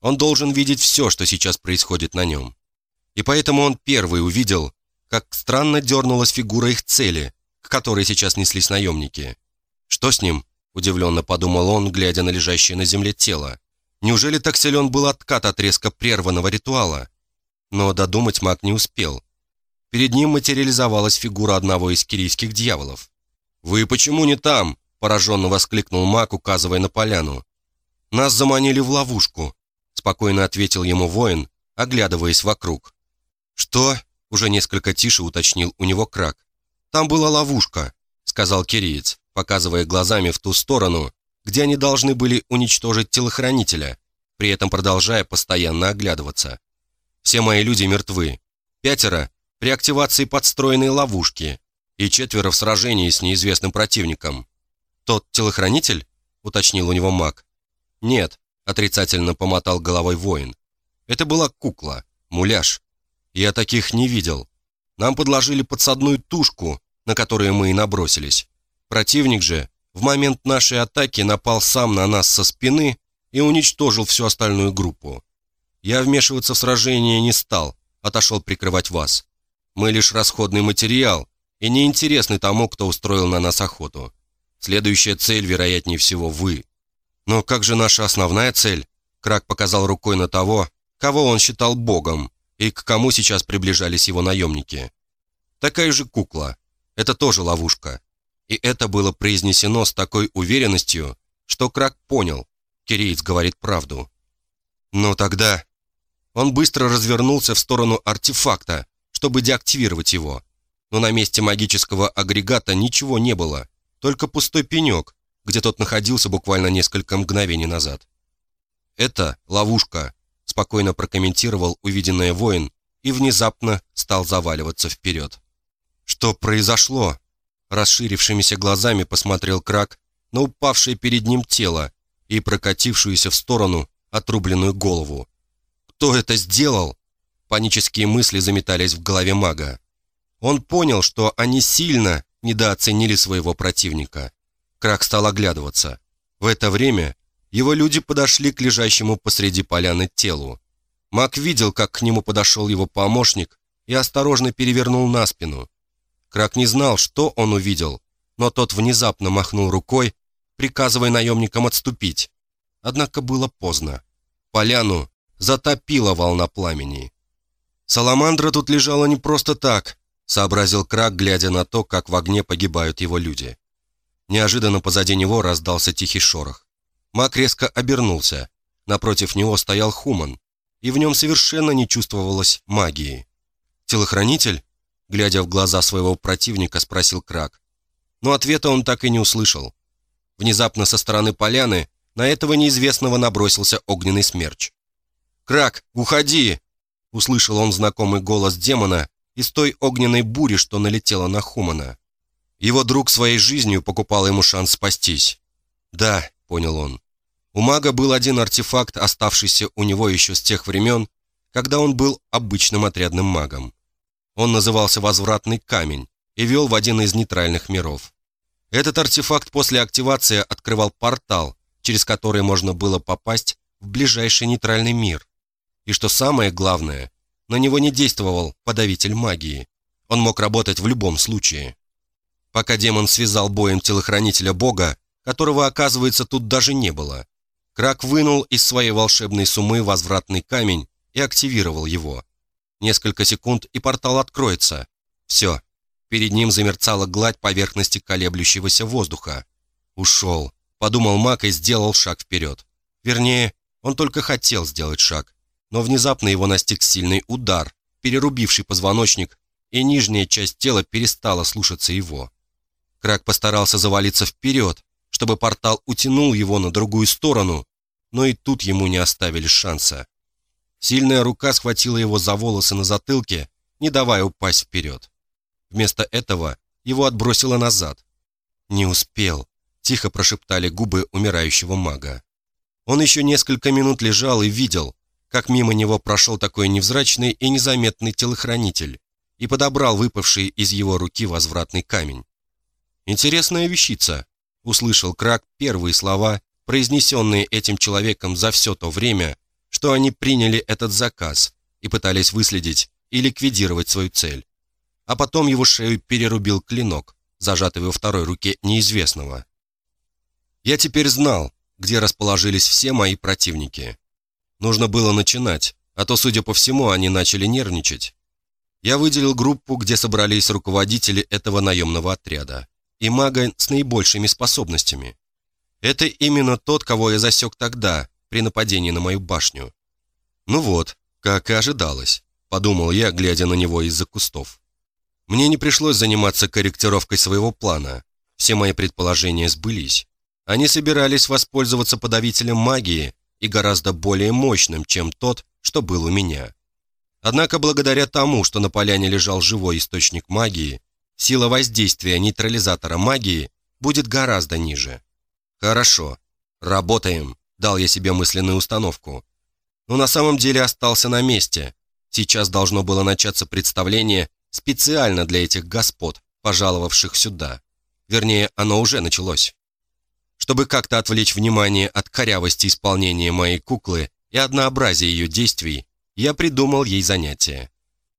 A: Он должен видеть все, что сейчас происходит на нем. И поэтому он первый увидел, как странно дернулась фигура их цели, к которой сейчас неслись наемники. Что с ним? Удивленно подумал он, глядя на лежащее на земле тело. Неужели так силен был откат от резко прерванного ритуала? Но додумать маг не успел. Перед ним материализовалась фигура одного из кирийских дьяволов. «Вы почему не там?» – пораженно воскликнул маг, указывая на поляну. «Нас заманили в ловушку», – спокойно ответил ему воин, оглядываясь вокруг. «Что?» – уже несколько тише уточнил у него крак. «Там была ловушка», – сказал кириец, показывая глазами в ту сторону, где они должны были уничтожить телохранителя, при этом продолжая постоянно оглядываться. «Все мои люди мертвы. Пятеро при активации подстроенной ловушки и четверо в сражении с неизвестным противником. «Тот телохранитель?» — уточнил у него маг. «Нет», — отрицательно помотал головой воин. «Это была кукла, муляж. Я таких не видел. Нам подложили подсадную тушку, на которую мы и набросились. Противник же в момент нашей атаки напал сам на нас со спины и уничтожил всю остальную группу. Я вмешиваться в сражение не стал, отошел прикрывать вас. Мы лишь расходный материал и неинтересны тому, кто устроил на нас охоту. Следующая цель, вероятнее всего, вы. Но как же наша основная цель? Крак показал рукой на того, кого он считал богом, и к кому сейчас приближались его наемники. Такая же кукла. Это тоже ловушка. И это было произнесено с такой уверенностью, что Крак понял, Киреец говорит правду. Но тогда... Он быстро развернулся в сторону артефакта, чтобы деактивировать его. Но на месте магического агрегата ничего не было, только пустой пенек, где тот находился буквально несколько мгновений назад. «Это ловушка», — спокойно прокомментировал увиденное воин и внезапно стал заваливаться вперед. Что произошло? Расширившимися глазами посмотрел Крак на упавшее перед ним тело и прокатившуюся в сторону отрубленную голову. Кто это сделал? Панические мысли заметались в голове мага. Он понял, что они сильно недооценили своего противника. Крак стал оглядываться. В это время его люди подошли к лежащему посреди поляны телу. Маг видел, как к нему подошел его помощник и осторожно перевернул на спину. Крак не знал, что он увидел, но тот внезапно махнул рукой, приказывая наемникам отступить. Однако было поздно. Поляну затопила волна пламени. Саламандра тут лежала не просто так, сообразил Крак, глядя на то, как в огне погибают его люди. Неожиданно позади него раздался тихий шорох. Мак резко обернулся. Напротив него стоял Хуман, и в нем совершенно не чувствовалось магии. «Телохранитель?» Глядя в глаза своего противника, спросил Крак. Но ответа он так и не услышал. Внезапно со стороны поляны на этого неизвестного набросился огненный смерч. «Крак, уходи!» Услышал он знакомый голос демона из той огненной бури, что налетела на Хумана. Его друг своей жизнью покупал ему шанс спастись. «Да», — понял он. У мага был один артефакт, оставшийся у него еще с тех времен, когда он был обычным отрядным магом. Он назывался «Возвратный камень» и вел в один из нейтральных миров. Этот артефакт после активации открывал портал, через который можно было попасть в ближайший нейтральный мир. И что самое главное, на него не действовал подавитель магии. Он мог работать в любом случае. Пока демон связал боем телохранителя бога, которого, оказывается, тут даже не было, Крак вынул из своей волшебной суммы возвратный камень и активировал его. Несколько секунд, и портал откроется. Все. Перед ним замерцала гладь поверхности колеблющегося воздуха. «Ушел», — подумал Мак и сделал шаг вперед. Вернее, он только хотел сделать шаг но внезапно его настиг сильный удар, перерубивший позвоночник, и нижняя часть тела перестала слушаться его. Крак постарался завалиться вперед, чтобы портал утянул его на другую сторону, но и тут ему не оставили шанса. Сильная рука схватила его за волосы на затылке, не давая упасть вперед. Вместо этого его отбросило назад. «Не успел», — тихо прошептали губы умирающего мага. Он еще несколько минут лежал и видел, как мимо него прошел такой невзрачный и незаметный телохранитель и подобрал выпавший из его руки возвратный камень. «Интересная вещица», — услышал Крак первые слова, произнесенные этим человеком за все то время, что они приняли этот заказ и пытались выследить и ликвидировать свою цель. А потом его шею перерубил клинок, зажатый во второй руке неизвестного. Я теперь знал, где расположились все мои противники. Нужно было начинать, а то, судя по всему, они начали нервничать. Я выделил группу, где собрались руководители этого наемного отряда и мага с наибольшими способностями. Это именно тот, кого я засек тогда, при нападении на мою башню. Ну вот, как и ожидалось, подумал я, глядя на него из-за кустов. Мне не пришлось заниматься корректировкой своего плана. Все мои предположения сбылись. Они собирались воспользоваться подавителем магии, и гораздо более мощным, чем тот, что был у меня. Однако благодаря тому, что на поляне лежал живой источник магии, сила воздействия нейтрализатора магии будет гораздо ниже. Хорошо, работаем, дал я себе мысленную установку. Но на самом деле остался на месте. Сейчас должно было начаться представление специально для этих господ, пожаловавших сюда. Вернее, оно уже началось. Чтобы как-то отвлечь внимание от корявости исполнения моей куклы и однообразия ее действий, я придумал ей занятие.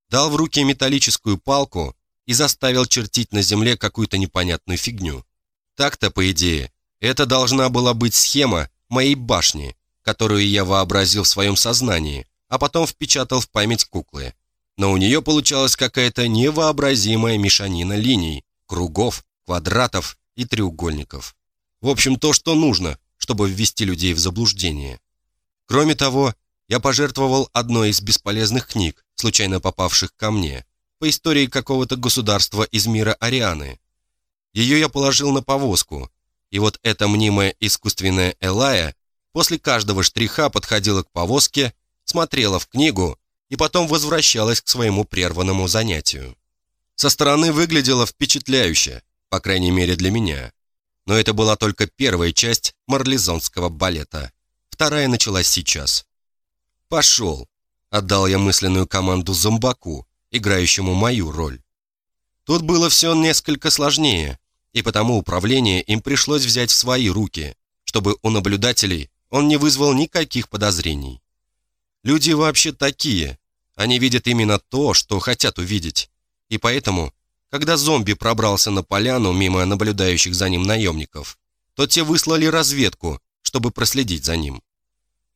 A: Дал в руки металлическую палку и заставил чертить на земле какую-то непонятную фигню. Так-то, по идее, это должна была быть схема моей башни, которую я вообразил в своем сознании, а потом впечатал в память куклы. Но у нее получалась какая-то невообразимая мешанина линий, кругов, квадратов и треугольников. В общем, то, что нужно, чтобы ввести людей в заблуждение. Кроме того, я пожертвовал одной из бесполезных книг, случайно попавших ко мне, по истории какого-то государства из мира Арианы. Ее я положил на повозку, и вот эта мнимая искусственная Элая после каждого штриха подходила к повозке, смотрела в книгу и потом возвращалась к своему прерванному занятию. Со стороны выглядело впечатляюще, по крайней мере для меня. Но это была только первая часть марлезонского балета. Вторая началась сейчас. «Пошел!» — отдал я мысленную команду зомбаку, играющему мою роль. Тут было все несколько сложнее, и потому управление им пришлось взять в свои руки, чтобы у наблюдателей он не вызвал никаких подозрений. Люди вообще такие. Они видят именно то, что хотят увидеть. И поэтому, когда зомби пробрался на поляну мимо наблюдающих за ним наемников, то те выслали разведку, чтобы проследить за ним.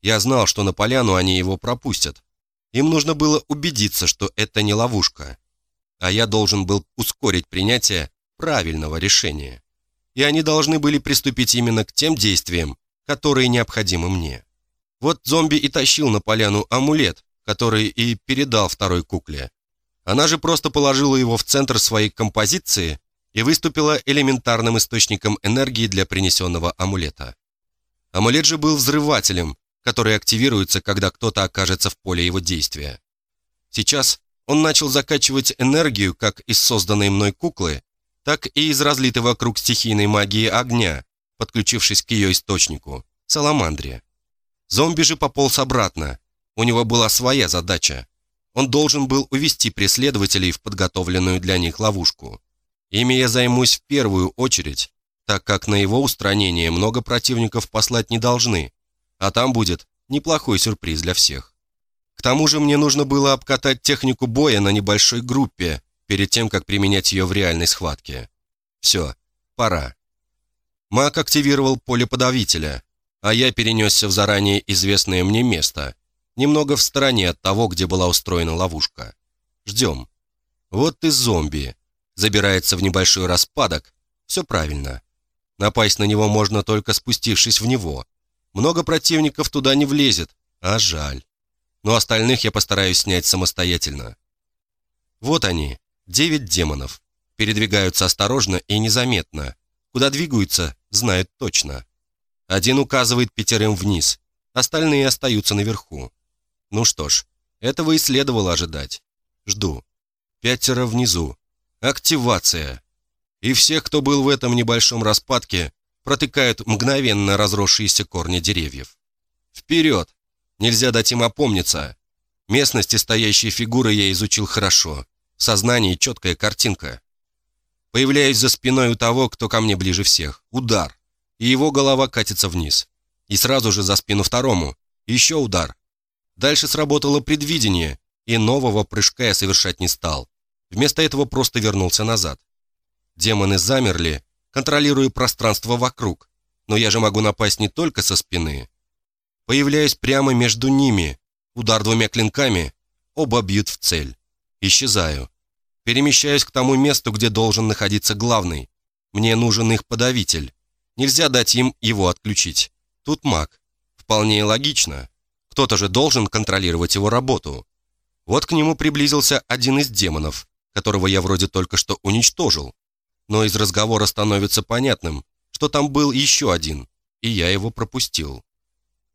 A: Я знал, что на поляну они его пропустят. Им нужно было убедиться, что это не ловушка. А я должен был ускорить принятие правильного решения. И они должны были приступить именно к тем действиям, которые необходимы мне. Вот зомби и тащил на поляну амулет, который и передал второй кукле. Она же просто положила его в центр своей композиции и выступила элементарным источником энергии для принесенного амулета. Амулет же был взрывателем, который активируется, когда кто-то окажется в поле его действия. Сейчас он начал закачивать энергию как из созданной мной куклы, так и из разлитой вокруг стихийной магии огня, подключившись к ее источнику – саламандре. Зомби же пополз обратно. У него была своя задача. Он должен был увести преследователей в подготовленную для них ловушку. Ими я займусь в первую очередь, так как на его устранение много противников послать не должны, а там будет неплохой сюрприз для всех. К тому же мне нужно было обкатать технику боя на небольшой группе, перед тем, как применять ее в реальной схватке. Все, пора. Маг активировал поле подавителя, а я перенесся в заранее известное мне место, немного в стороне от того, где была устроена ловушка. Ждем. Вот ты зомби. Забирается в небольшой распадок. Все правильно. Напасть на него можно только спустившись в него. Много противников туда не влезет, а жаль. Но остальных я постараюсь снять самостоятельно. Вот они, девять демонов. Передвигаются осторожно и незаметно. Куда двигаются, знают точно. Один указывает пятерым вниз, остальные остаются наверху. Ну что ж, этого и следовало ожидать. Жду. Пятеро внизу. Активация. И всех, кто был в этом небольшом распадке, протыкают мгновенно разросшиеся корни деревьев. Вперед! Нельзя дать им опомниться. Местности стоящие фигуры я изучил хорошо. В сознании четкая картинка. Появляюсь за спиной у того, кто ко мне ближе всех. Удар и его голова катится вниз. И сразу же за спину второму. Еще удар. Дальше сработало предвидение, и нового прыжка я совершать не стал. Вместо этого просто вернулся назад. Демоны замерли, контролируя пространство вокруг. Но я же могу напасть не только со спины. Появляюсь прямо между ними. Удар двумя клинками. Оба бьют в цель. Исчезаю. Перемещаюсь к тому месту, где должен находиться главный. Мне нужен их подавитель. Нельзя дать им его отключить. Тут маг. Вполне логично. Кто-то же должен контролировать его работу. Вот к нему приблизился один из демонов, которого я вроде только что уничтожил. Но из разговора становится понятным, что там был еще один, и я его пропустил.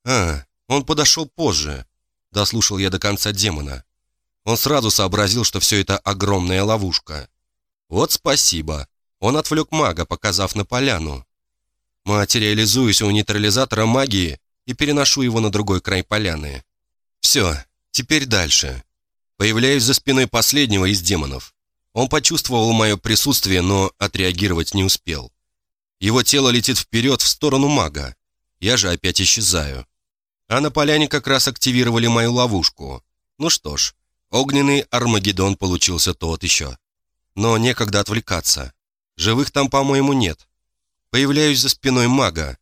A: А, он подошел позже. Дослушал я до конца демона. Он сразу сообразил, что все это огромная ловушка. Вот спасибо. Он отвлек мага, показав на поляну. Материализуюсь у нейтрализатора магии и переношу его на другой край поляны. Все, теперь дальше. Появляюсь за спиной последнего из демонов. Он почувствовал мое присутствие, но отреагировать не успел. Его тело летит вперед в сторону мага. Я же опять исчезаю. А на поляне как раз активировали мою ловушку. Ну что ж, огненный Армагеддон получился тот еще. Но некогда отвлекаться. Живых там, по-моему, нет. Появляюсь за спиной мага.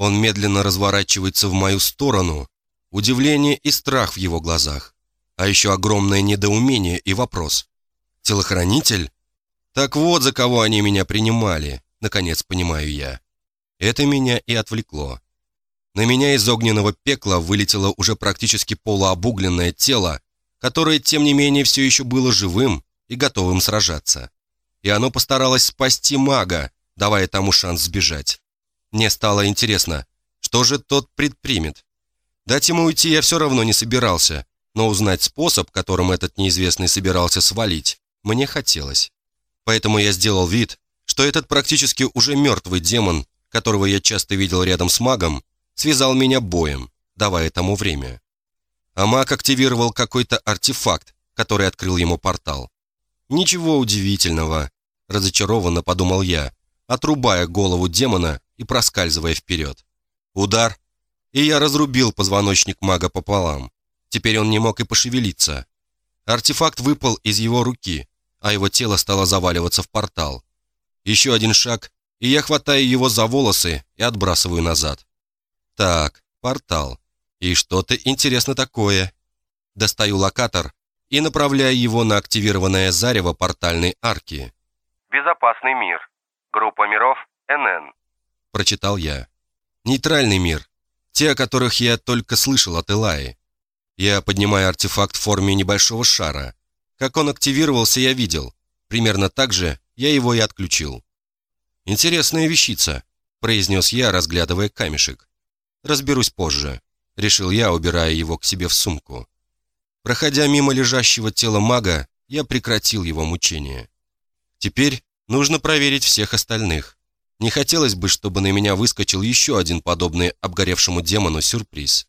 A: Он медленно разворачивается в мою сторону. Удивление и страх в его глазах. А еще огромное недоумение и вопрос. «Телохранитель?» Так вот, за кого они меня принимали, наконец понимаю я. Это меня и отвлекло. На меня из огненного пекла вылетело уже практически полуобугленное тело, которое, тем не менее, все еще было живым и готовым сражаться. И оно постаралось спасти мага, давая тому шанс сбежать. Мне стало интересно, что же тот предпримет. Дать ему уйти я все равно не собирался, но узнать способ, которым этот неизвестный собирался свалить, мне хотелось. Поэтому я сделал вид, что этот практически уже мертвый демон, которого я часто видел рядом с магом, связал меня боем, давая тому время. А маг активировал какой-то артефакт, который открыл ему портал. Ничего удивительного, разочарованно подумал я, отрубая голову демона и проскальзывая вперед. Удар, и я разрубил позвоночник мага пополам. Теперь он не мог и пошевелиться. Артефакт выпал из его руки, а его тело стало заваливаться в портал. Еще один шаг, и я хватаю его за волосы и отбрасываю назад. Так, портал. И что-то интересно такое. Достаю локатор и направляю его на активированное зарево портальной арки.
B: «Безопасный мир. Группа миров НН», —
A: прочитал я. «Нейтральный мир. Те, о которых я только слышал от Элаи. Я поднимаю артефакт в форме небольшого шара. Как он активировался, я видел. Примерно так же я его и отключил. «Интересная вещица», — произнес я, разглядывая камешек. «Разберусь позже», — решил я, убирая его к себе в сумку. Проходя мимо лежащего тела мага, я прекратил его мучение. Теперь нужно проверить всех остальных. Не хотелось бы, чтобы на меня выскочил еще один подобный обгоревшему демону сюрприз.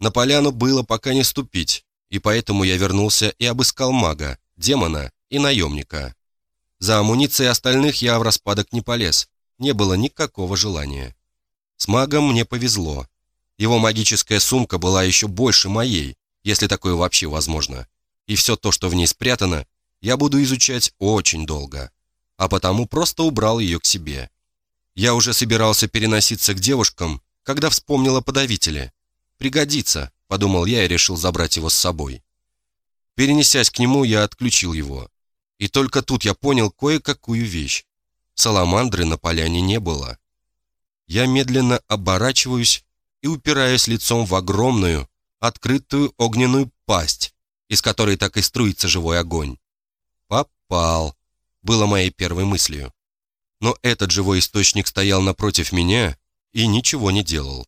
A: На поляну было пока не ступить, и поэтому я вернулся и обыскал мага, демона и наемника. За амуницией остальных я в распадок не полез, не было никакого желания. С магом мне повезло. Его магическая сумка была еще больше моей, если такое вообще возможно. И все то, что в ней спрятано, я буду изучать очень долго. А потому просто убрал ее к себе. Я уже собирался переноситься к девушкам, когда вспомнил о подавителе. «Пригодится», — подумал я и решил забрать его с собой. Перенесясь к нему, я отключил его. И только тут я понял кое-какую вещь. Саламандры на поляне не было. Я медленно оборачиваюсь и упираюсь лицом в огромную, открытую огненную пасть, из которой так и струится живой огонь. «Попал», — было моей первой мыслью но этот живой источник стоял напротив меня и ничего не делал.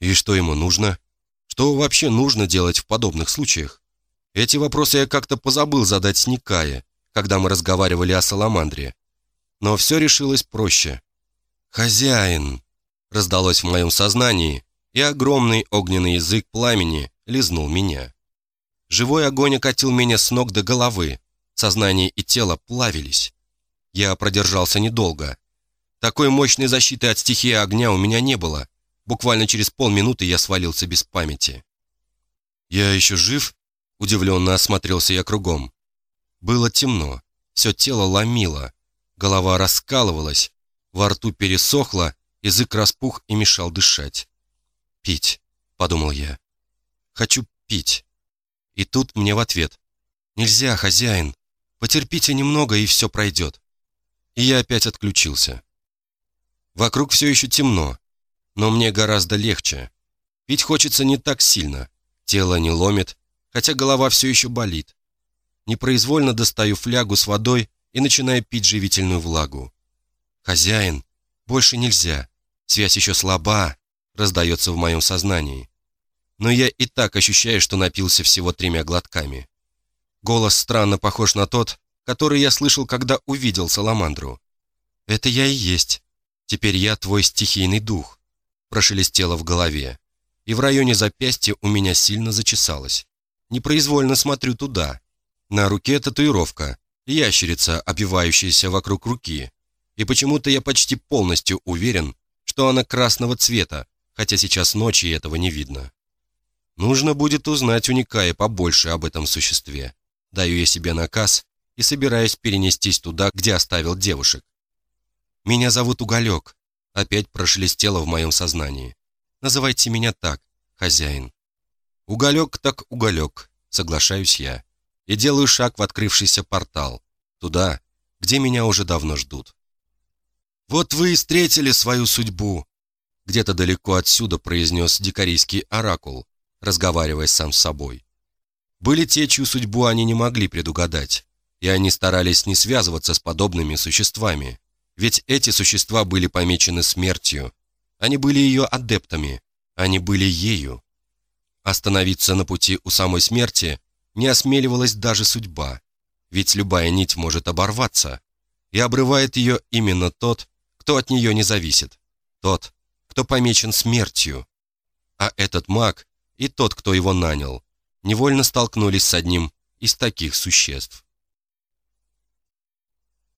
A: И что ему нужно? Что вообще нужно делать в подобных случаях? Эти вопросы я как-то позабыл задать Никае, когда мы разговаривали о Саламандре. Но все решилось проще. «Хозяин!» раздалось в моем сознании, и огромный огненный язык пламени лизнул меня. Живой огонь окатил меня с ног до головы, сознание и тело плавились. Я продержался недолго. Такой мощной защиты от стихии огня у меня не было. Буквально через полминуты я свалился без памяти. «Я еще жив?» – удивленно осмотрелся я кругом. Было темно, все тело ломило, голова раскалывалась, во рту пересохло, язык распух и мешал дышать. «Пить», — подумал я. «Хочу пить». И тут мне в ответ. «Нельзя, хозяин. Потерпите немного, и все пройдет» и я опять отключился. Вокруг все еще темно, но мне гораздо легче. Пить хочется не так сильно, тело не ломит, хотя голова все еще болит. Непроизвольно достаю флягу с водой и начинаю пить живительную влагу. «Хозяин, больше нельзя, связь еще слаба», раздается в моем сознании. Но я и так ощущаю, что напился всего тремя глотками. Голос странно похож на тот, который я слышал, когда увидел Саламандру. «Это я и есть. Теперь я твой стихийный дух», — прошелестело в голове. И в районе запястья у меня сильно зачесалось. Непроизвольно смотрю туда. На руке татуировка, ящерица, обвивающаяся вокруг руки. И почему-то я почти полностью уверен, что она красного цвета, хотя сейчас ночи этого не видно. Нужно будет узнать у Никая побольше об этом существе. Даю я себе наказ и собираюсь перенестись туда, где оставил девушек. «Меня зовут Уголек», — опять прошелестело в моем сознании. «Называйте меня так, хозяин». «Уголек так уголек», — соглашаюсь я, и делаю шаг в открывшийся портал, туда, где меня уже давно ждут. «Вот вы и встретили свою судьбу», — где-то далеко отсюда произнес дикарийский оракул, разговаривая сам с собой. Были те, чью судьбу они не могли предугадать и они старались не связываться с подобными существами, ведь эти существа были помечены смертью. Они были ее адептами, они были ею. Остановиться на пути у самой смерти не осмеливалась даже судьба, ведь любая нить может оборваться, и обрывает ее именно тот, кто от нее не зависит, тот, кто помечен смертью. А этот маг и тот, кто его нанял, невольно столкнулись с одним из таких существ.